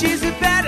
She's the best.